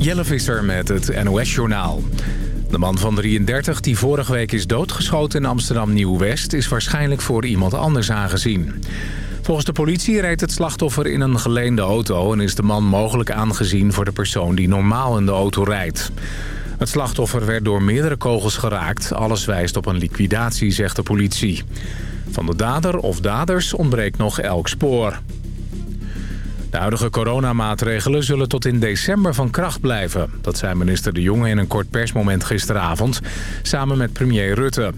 Jelle Visser met het NOS-journaal. De man van 33 die vorige week is doodgeschoten in Amsterdam Nieuw-West... is waarschijnlijk voor iemand anders aangezien. Volgens de politie reed het slachtoffer in een geleende auto... en is de man mogelijk aangezien voor de persoon die normaal in de auto rijdt. Het slachtoffer werd door meerdere kogels geraakt. Alles wijst op een liquidatie, zegt de politie. Van de dader of daders ontbreekt nog elk spoor. De huidige coronamaatregelen zullen tot in december van kracht blijven. Dat zei minister De Jonge in een kort persmoment gisteravond, samen met premier Rutte.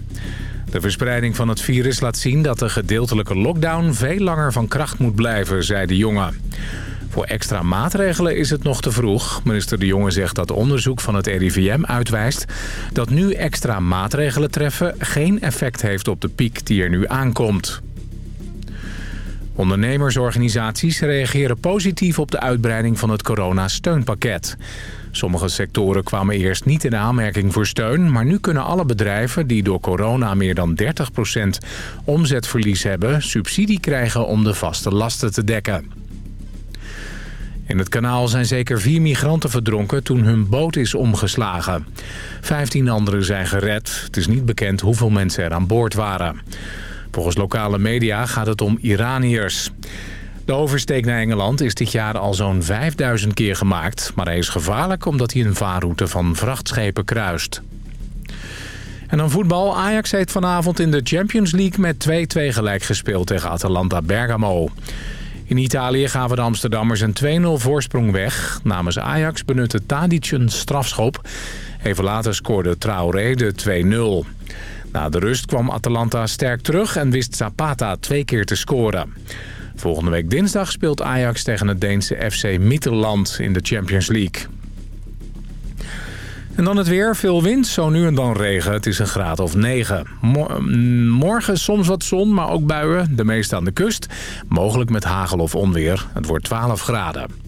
De verspreiding van het virus laat zien dat de gedeeltelijke lockdown veel langer van kracht moet blijven, zei De Jonge. Voor extra maatregelen is het nog te vroeg. Minister De Jonge zegt dat onderzoek van het RIVM uitwijst... dat nu extra maatregelen treffen geen effect heeft op de piek die er nu aankomt. Ondernemersorganisaties reageren positief op de uitbreiding van het coronasteunpakket. Sommige sectoren kwamen eerst niet in aanmerking voor steun... maar nu kunnen alle bedrijven die door corona meer dan 30% omzetverlies hebben... subsidie krijgen om de vaste lasten te dekken. In het kanaal zijn zeker vier migranten verdronken toen hun boot is omgeslagen. Vijftien anderen zijn gered. Het is niet bekend hoeveel mensen er aan boord waren. Volgens lokale media gaat het om Iraniërs. De oversteek naar Engeland is dit jaar al zo'n 5000 keer gemaakt... maar hij is gevaarlijk omdat hij een vaarroute van vrachtschepen kruist. En dan voetbal. Ajax heeft vanavond in de Champions League met 2-2 gelijk gespeeld tegen Atalanta Bergamo. In Italië gaven de Amsterdammers een 2-0 voorsprong weg. Namens Ajax benutte Tadic een strafschop. Even later scoorde Traoré de 2-0. Na de rust kwam Atalanta sterk terug en wist Zapata twee keer te scoren. Volgende week dinsdag speelt Ajax tegen het Deense FC Midtjylland in de Champions League. En dan het weer. Veel wind, zo nu en dan regen. Het is een graad of 9. Morgen soms wat zon, maar ook buien. De meeste aan de kust. Mogelijk met hagel of onweer. Het wordt 12 graden.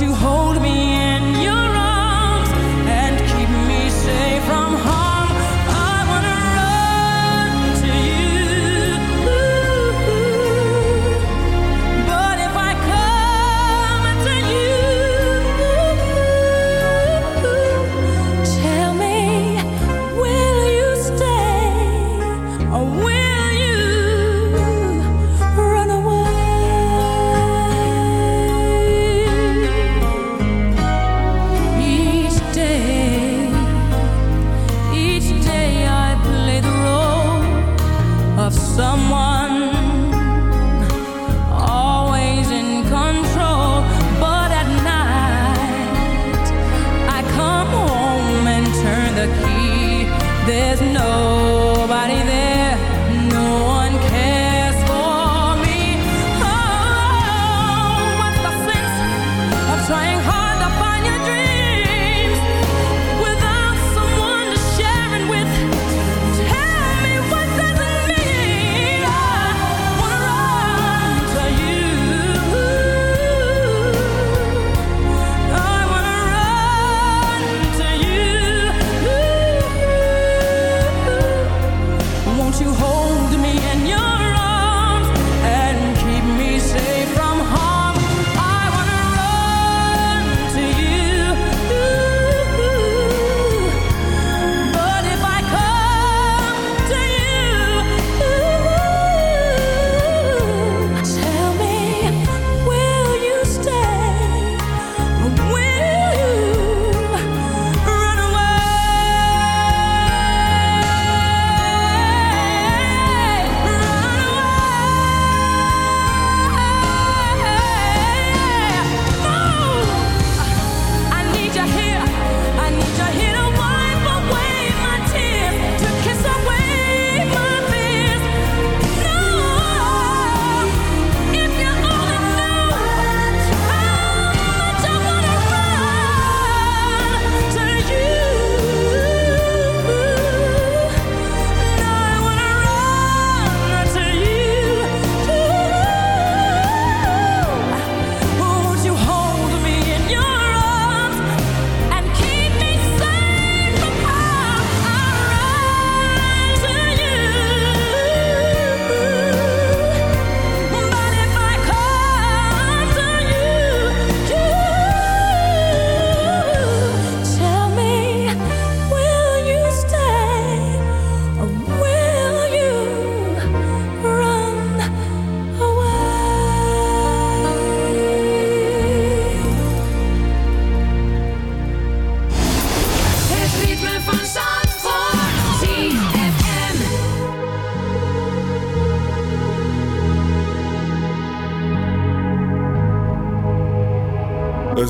you hold me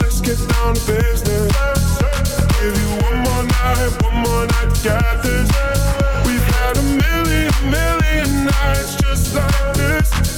let's get down business. Give you one more night, one more night. We've had a million, million nights just like this.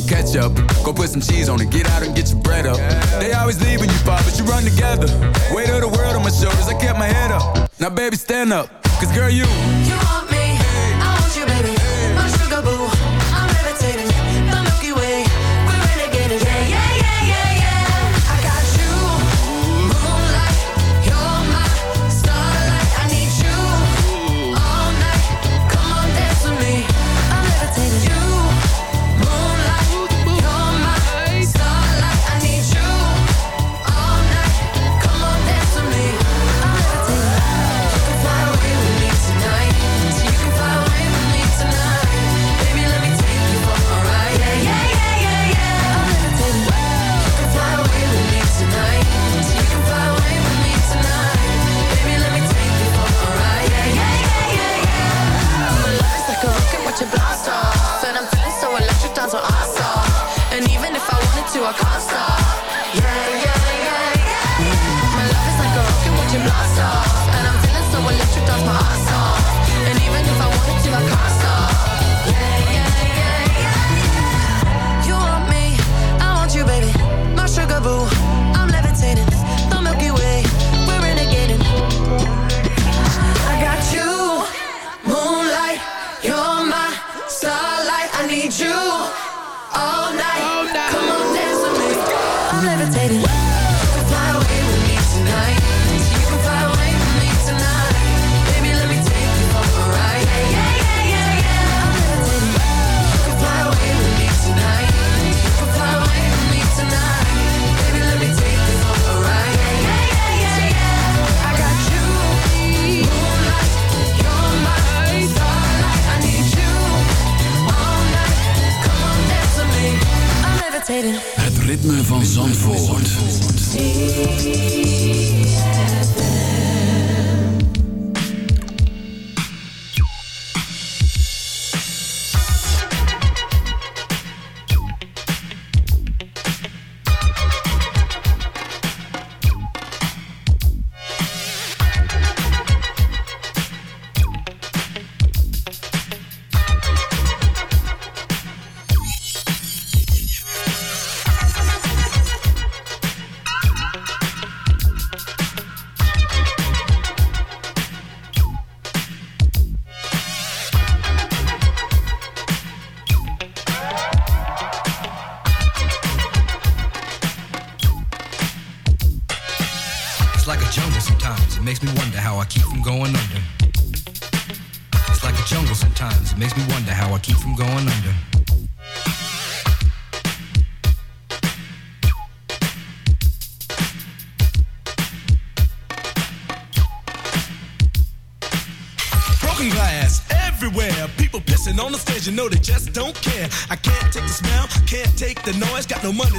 so catch up. Go put some cheese on it, get out and get your bread up. They always leave when you fall, but you run together. Weight of the world on my shoulders, I kept my head up. Now baby, stand up, cause girl, you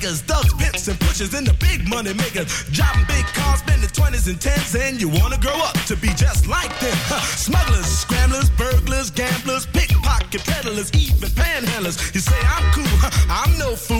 takers, thugs, pimps, and pushers, and the big money makers. Driving big cars, spending 20s and 10s, and you wanna grow up to be just like them. Huh. Smugglers, scramblers, burglars, gamblers, pickpocket peddlers, even panhandlers. You say I'm cool, huh, I'm no fool,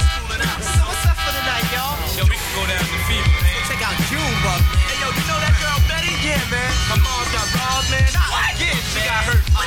Yo, we can go down to FEMA, man. Go check out Cuba. Hey, yo, you know that girl Betty? Yeah, man. My mom's got balls, man. What? Yeah, she got hurt. What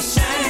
don't